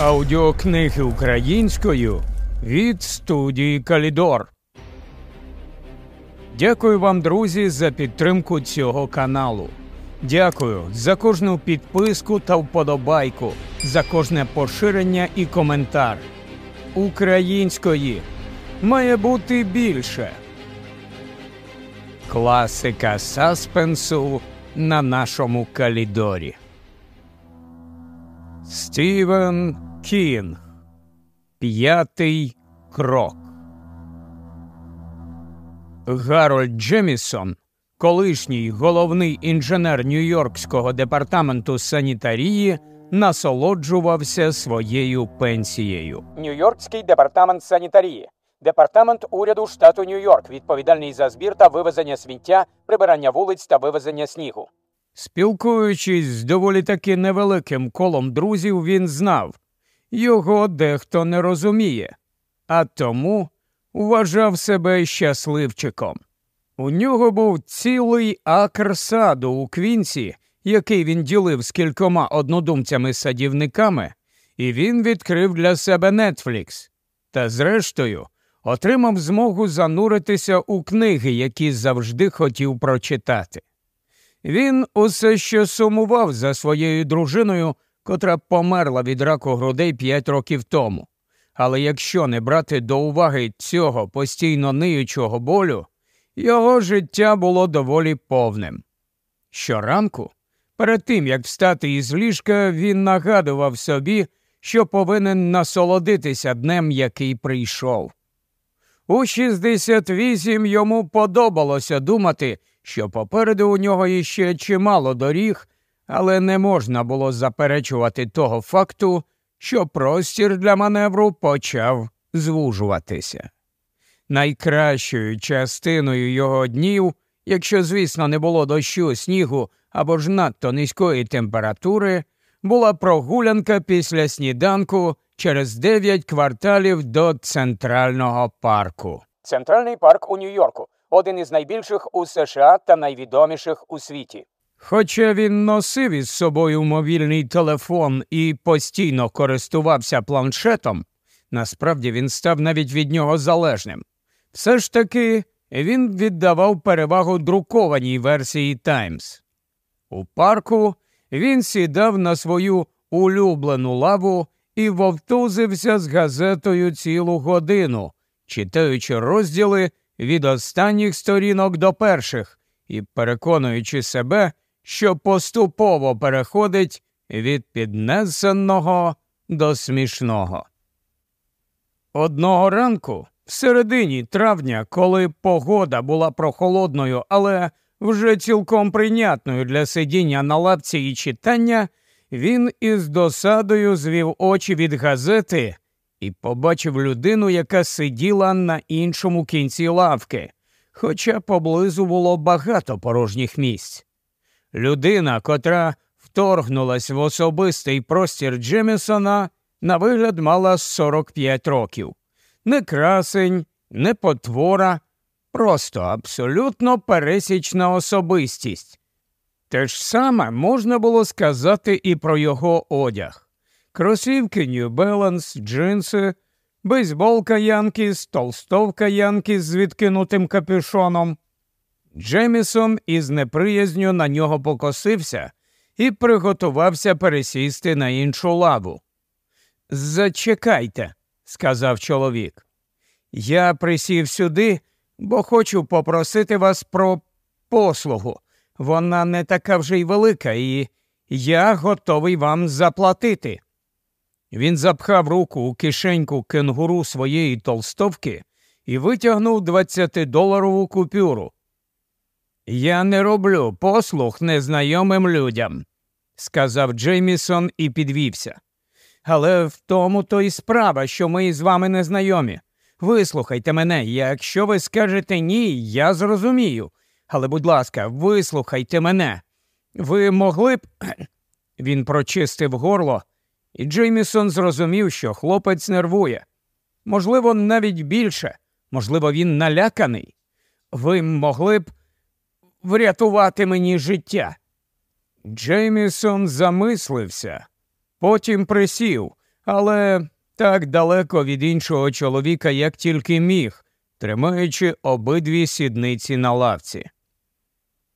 Аудіокниги українською від студії Калідор. Дякую вам, друзі, за підтримку цього каналу. Дякую за кожну підписку та вподобайку, за кожне поширення і коментар. Української має бути більше. Класика саспенсу на нашому калідорі. Стівен Кінг. П'ятий крок. Гарольд Джемісон, колишній головний інженер Нью-Йоркського департаменту санітарії, насолоджувався своєю пенсією. Нью-Йоркський департамент санітарії. Департамент уряду штату Нью-Йорк, відповідальний за збір та вивезення сміття, прибирання вулиць та вивезення снігу. Спілкуючись з доволі таки невеликим колом друзів, він знав його дехто не розуміє, а тому вважав себе щасливчиком. У нього був цілий акр саду у Квінсі, який він ділив з кількома однодумцями-садівниками, і він відкрив для себе Нетфлікс. Та, зрештою, отримав змогу зануритися у книги, які завжди хотів прочитати. Він усе ще сумував за своєю дружиною, котра померла від раку грудей п'ять років тому. Але якщо не брати до уваги цього постійно ниючого болю, його життя було доволі повним. Щоранку, перед тим як встати із ліжка, він нагадував собі, що повинен насолодитися днем, який прийшов. У 68 йому подобалося думати, що попереду у нього іще чимало доріг, але не можна було заперечувати того факту, що простір для маневру почав звужуватися. Найкращою частиною його днів, якщо, звісно, не було дощу, снігу або ж надто низької температури, була прогулянка після сніданку через дев'ять кварталів до центрального парку. Центральний парк у Нью-Йорку один із найбільших у США та найвідоміших у світі. Хоча він носив із собою мобільний телефон і постійно користувався планшетом, насправді він став навіть від нього залежним. Все ж таки він віддавав перевагу друкованій версії Таймс. У парку він сідав на свою улюблену лаву і вовтузився з газетою цілу годину, читаючи розділи від останніх сторінок до перших і переконуючи себе, що поступово переходить від піднесеного до смішного. Одного ранку, в середині травня, коли погода була прохолодною, але вже цілком прийнятною для сидіння на лавці і читання, він із досадою звів очі від газети і побачив людину, яка сиділа на іншому кінці лавки, хоча поблизу було багато порожніх місць. Людина, котра вторгнулась в особистий простір Джемісона, на вигляд мала 45 років. Не красень, не потвора, просто абсолютно пересічна особистість. Те ж саме можна було сказати і про його одяг кросівки New Balance, джинси, бейсболка Янкіс, толстовка Янкіс з відкинутим капюшоном. Джемісон із неприязню на нього покосився і приготувався пересісти на іншу лаву. Зачекайте, сказав чоловік. Я присів сюди, бо хочу попросити вас про послугу. Вона не така вже й велика, і я готовий вам заплатити. Він запхав руку у кишеньку кенгуру своєї толстовки і витягнув 20-доларову купюру. Я не роблю послуг незнайомим людям, сказав Джеймісон і підвівся. Але в тому то й справа, що ми з вами не знайомі. Вислухайте мене, якщо ви скажете ні, я зрозумію. Але, будь ласка, вислухайте мене. Ви могли б. Він прочистив горло і Джеймісон зрозумів, що хлопець нервує. Можливо, навіть більше, можливо, він наляканий. Ви могли б врятувати мені життя. Джеймісон замислився, потім присів, але так далеко від іншого чоловіка, як тільки міг, тримаючи обидві сідниці на лавці.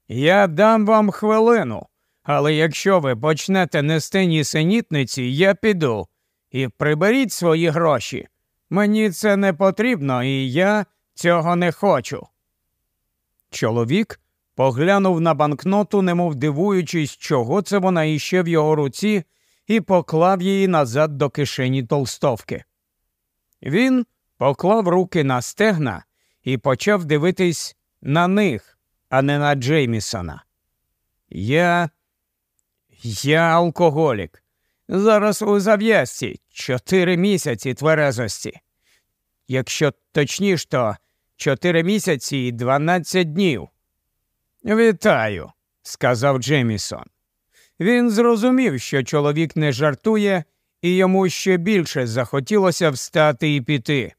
Я дам вам хвилину, але якщо ви почнете нести нісенітниці, я піду і приберіть свої гроші. Мені це не потрібно, і я цього не хочу. Чоловік поглянув на банкноту, немов дивуючись, чого це вона іще в його руці, і поклав її назад до кишені толстовки. Він поклав руки на стегна і почав дивитись на них, а не на Джеймісона. Я. Я алкоголік. Зараз у зав'язці чотири місяці тверезості. Якщо точніше, то чотири місяці і дванадцять днів. Вітаю, сказав Джемісон. Він зрозумів, що чоловік не жартує, і йому ще більше захотілося встати і піти.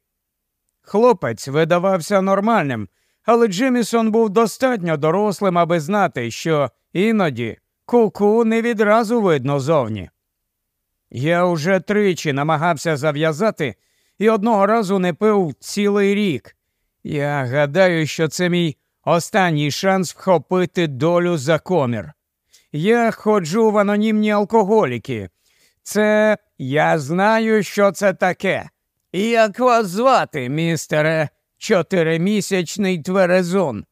Хлопець видавався нормальним, але Джемісон був достатньо дорослим, аби знати, що іноді куку не відразу видно зовні. Я уже тричі намагався зав'язати і одного разу не пив цілий рік. Я гадаю, що це мій останній шанс вхопити долю за комір. Я ходжу в анонімні алкоголіки. Це я знаю, що це таке. Як вас звати, містере чотиримісячний тверезун?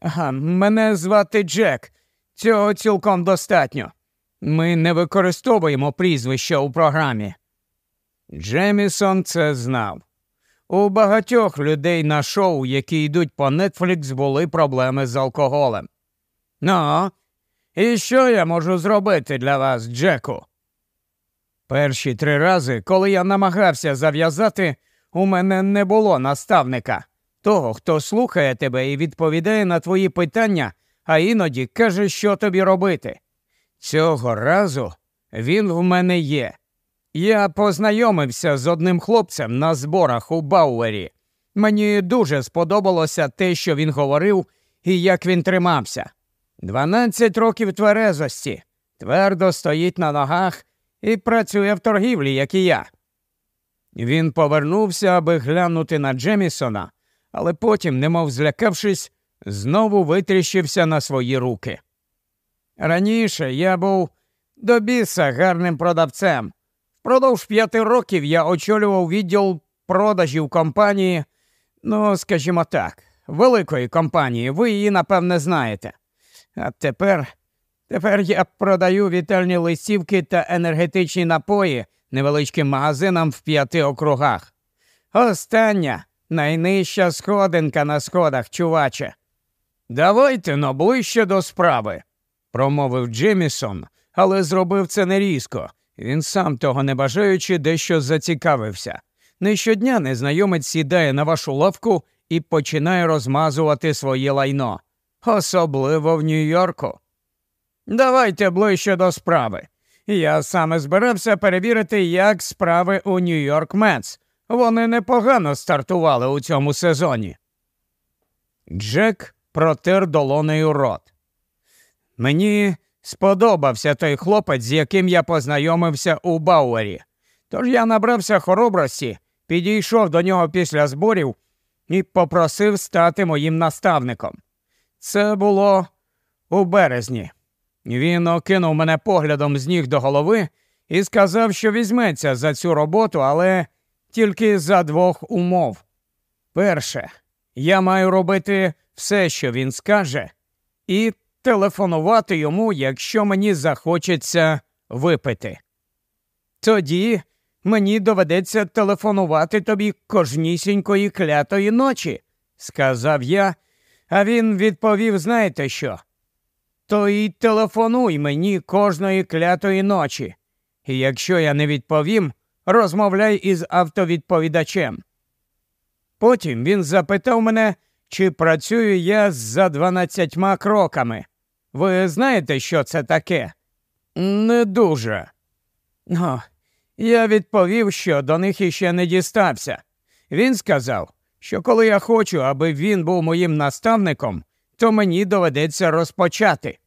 Ага, мене звати Джек. Цього цілком достатньо. Ми не використовуємо прізвища у програмі. Джемісон це знав. У багатьох людей на шоу, які йдуть по Нетфлікс, були проблеми з алкоголем. Ну, і що я можу зробити для вас, Джеку? Перші три рази, коли я намагався зав'язати, у мене не було наставника, того, хто слухає тебе і відповідає на твої питання, а іноді каже, що тобі робити. Цього разу він в мене є. Я познайомився з одним хлопцем на зборах у Бауері. Мені дуже сподобалося те, що він говорив і як він тримався. Дванадцять років тверезості, твердо стоїть на ногах і працює в торгівлі, як і я. Він повернувся, аби глянути на Джемісона, але потім, немов злякавшись, знову витріщився на свої руки. Раніше я був до біса гарним продавцем. Впродовж п'яти років я очолював відділ продажів компанії, ну, скажімо так, великої компанії, ви її, напевне, знаєте. А тепер тепер я продаю вітальні листівки та енергетичні напої невеличким магазинам в п'яти округах. Остання найнижча сходинка на сходах, чуваче. Давайте но ближче до справи, промовив Джемісон, але зробив це не різко. Він сам того не бажаючи, дещо зацікавився. Не щодня незнайомець сідає на вашу лавку і починає розмазувати своє лайно, особливо в Нью-Йорку. Давайте ближче до справи. Я саме збирався перевірити, як справи у Нью-Йорк Метс. Вони непогано стартували у цьому сезоні. Джек протер долонею рот. Мені сподобався той хлопець, з яким я познайомився у Бауері. Тож я набрався хоробрості, підійшов до нього після зборів і попросив стати моїм наставником. Це було у березні. Він окинув мене поглядом з ніг до голови і сказав, що візьметься за цю роботу, але тільки за двох умов. Перше, я маю робити все, що він скаже, і телефонувати йому, якщо мені захочеться випити. Тоді мені доведеться телефонувати тобі кожнісінької клятої ночі, сказав я, а він відповів: знаєте що? То й телефонуй мені кожної клятої ночі. І якщо я не відповім, розмовляй із автовідповідачем. Потім він запитав мене, чи працюю я за дванадцятьма кроками. Ви знаєте, що це таке? Не дуже. О, я відповів, що до них іще не дістався. Він сказав, що коли я хочу, аби він був моїм наставником, то мені доведеться розпочати.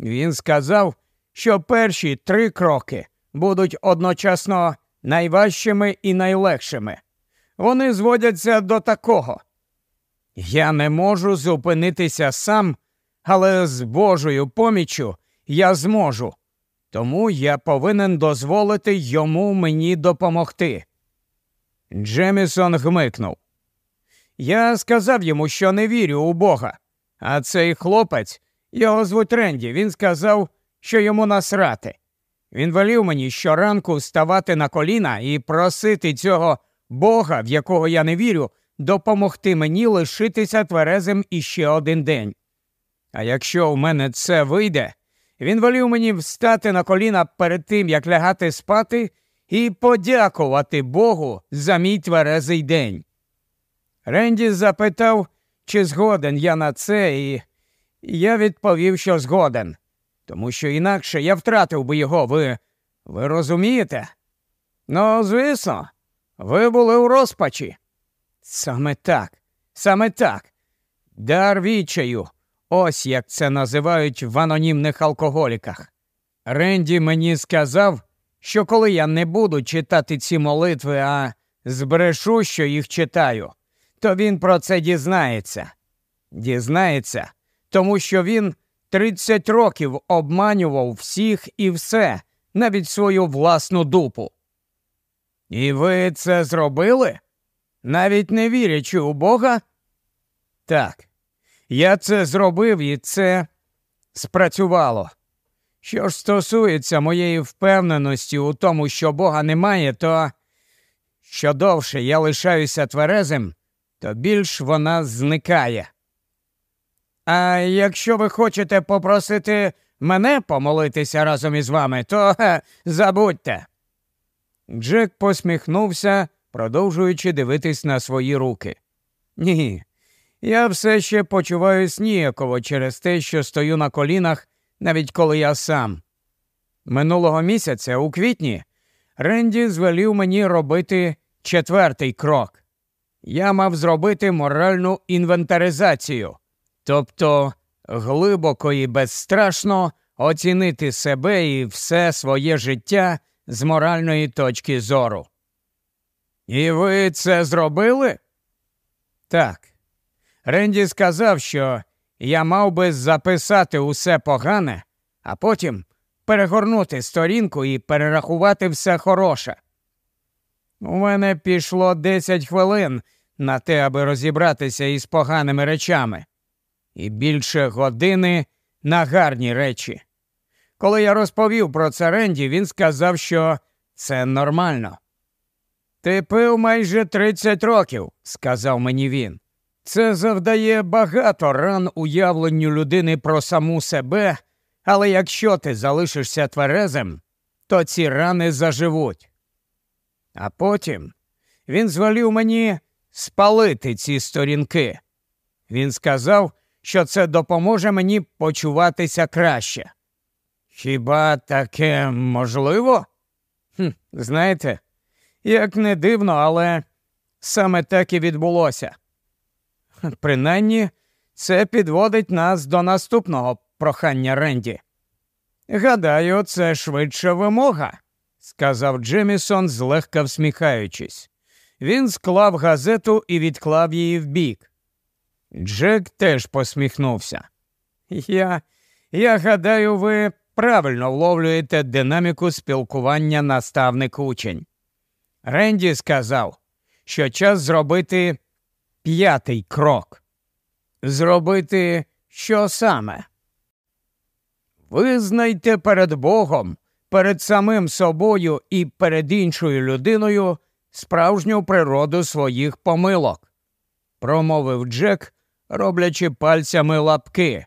Він сказав, що перші три кроки будуть одночасно найважчими і найлегшими. Вони зводяться до такого. Я не можу зупинитися сам, але з Божою поміччю я зможу. Тому я повинен дозволити йому мені допомогти. Джемісон гмикнув. Я сказав йому, що не вірю у Бога. А цей хлопець, його звуть Ренді, він сказав, що йому насрати. Він волів мені щоранку ставати на коліна і просити цього Бога, в якого я не вірю, допомогти мені лишитися тверезим іще один день. А якщо у мене це вийде, він волів мені встати на коліна перед тим, як лягати спати, і подякувати Богу за мій тверезий день. Ренді запитав, чи згоден я на це, і я відповів, що згоден, тому що інакше я втратив би його, ви ви розумієте? Ну, звісно, ви були у розпачі. Саме так, саме так. Дар відчаю. Ось як це називають в анонімних алкоголіках. Ренді мені сказав, що коли я не буду читати ці молитви, а збрешу, що їх читаю, то він про це дізнається. Дізнається, тому що він 30 років обманював всіх і все, навіть свою власну дупу. І ви це зробили? Навіть не вірячи у Бога? Так, я це зробив і це спрацювало. Що ж стосується моєї впевненості у тому, що Бога немає, то що довше я лишаюся тверезим, то більш вона зникає. А якщо ви хочете попросити мене помолитися разом із вами, то ха, забудьте. Джек посміхнувся, продовжуючи дивитись на свої руки. Ні, я все ще почуваюсь ніяково через те, що стою на колінах, навіть коли я сам. Минулого місяця, у квітні, Ренді звелів мені робити четвертий крок. Я мав зробити моральну інвентаризацію, тобто глибоко і безстрашно оцінити себе і все своє життя з моральної точки зору. І ви це зробили? Так. Ренді сказав, що я мав би записати усе погане, а потім перегорнути сторінку і перерахувати все хороше. У мене пішло 10 хвилин на те, аби розібратися із поганими речами, і більше години на гарні речі. Коли я розповів про це Ренді, він сказав, що це нормально. Ти пив майже 30 років, сказав мені він. Це завдає багато ран уявленню людини про саму себе, але якщо ти залишишся тверезим, то ці рани заживуть. А потім він звалів мені спалити ці сторінки. Він сказав, що це допоможе мені почуватися краще. Хіба таке можливо? Хм, Знаєте, як не дивно, але саме так і відбулося. Принаймні, це підводить нас до наступного прохання Ренді. Гадаю, це швидша вимога, сказав Джемісон, злегка всміхаючись. Він склав газету і відклав її вбік. Джек теж посміхнувся. Я, Я гадаю, ви правильно вловлюєте динаміку спілкування наставник учень. Ренді сказав, що час зробити п'ятий крок. Зробити що саме? Визнайте перед Богом, перед самим собою і перед іншою людиною справжню природу своїх помилок, промовив Джек, роблячи пальцями лапки.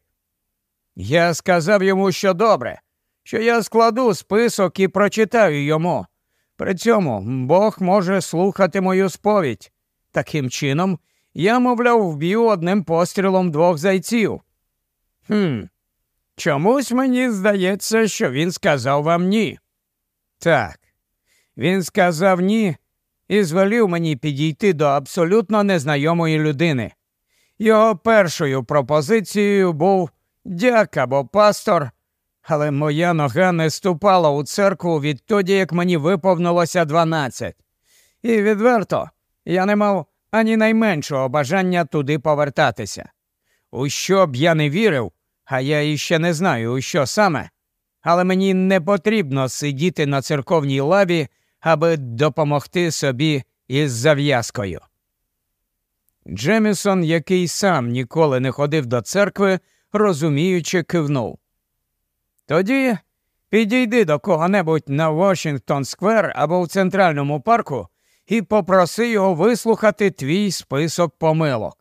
Я сказав йому, що добре, що я складу список і прочитаю йому. При цьому Бог може слухати мою сповідь. Таким чином, я, мовляв, вб'ю одним пострілом двох зайців. Хм, чомусь мені здається, що він сказав вам ні. Так, він сказав ні і звелів мені підійти до абсолютно незнайомої людини. Його першою пропозицією був дяк або пастор, але моя нога не ступала у церкву відтоді, як мені виповнилося дванадцять. І відверто я не мав ані найменшого бажання туди повертатися. У що б я не вірив, а я іще не знаю, у що саме, але мені не потрібно сидіти на церковній лаві, аби допомогти собі із зав'язкою. Джемісон, який сам ніколи не ходив до церкви, розуміючи, кивнув. Тоді підійди до кого-небудь на Вашингтон Сквер або в центральному парку і попроси його вислухати твій список помилок.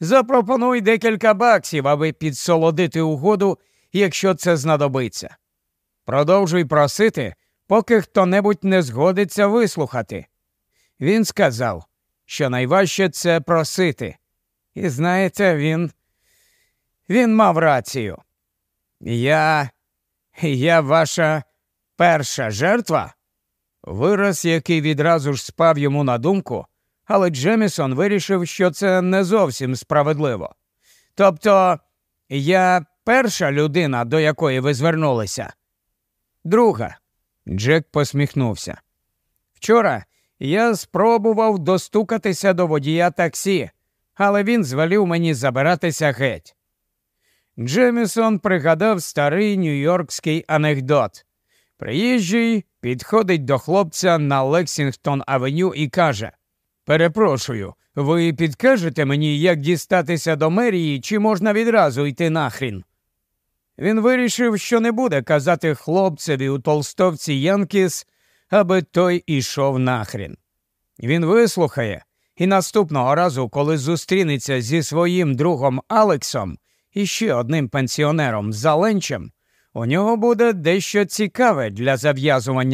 Запропонуй декілька баксів, аби підсолодити угоду, якщо це знадобиться. Продовжуй просити, поки хто небудь не згодиться вислухати. Він сказав, що найважче це просити. І знаєте, він. Він мав рацію. Я. Я ваша перша жертва? Вираз, який відразу ж спав йому на думку, але Джемісон вирішив, що це не зовсім справедливо. Тобто, я перша людина, до якої ви звернулися. Друга. Джек посміхнувся. Вчора я спробував достукатися до водія таксі, але він звелів мені забиратися геть. Джемісон пригадав старий нью-йоркський анекдот. Приїжджий підходить до хлопця на Лексінгтон Авеню і каже Перепрошую, ви підкажете мені, як дістатися до мерії, чи можна відразу йти нахрін? Він вирішив, що не буде казати хлопцеві у толстовці Янкіс, аби той ішов нахрін. Він вислухає, і наступного разу, коли зустрінеться зі своїм другом Алексом і ще одним пенсіонером за ленчем, у нього буде дещо цікаве для зав'язування.